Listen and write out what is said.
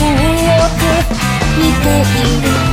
強く見ている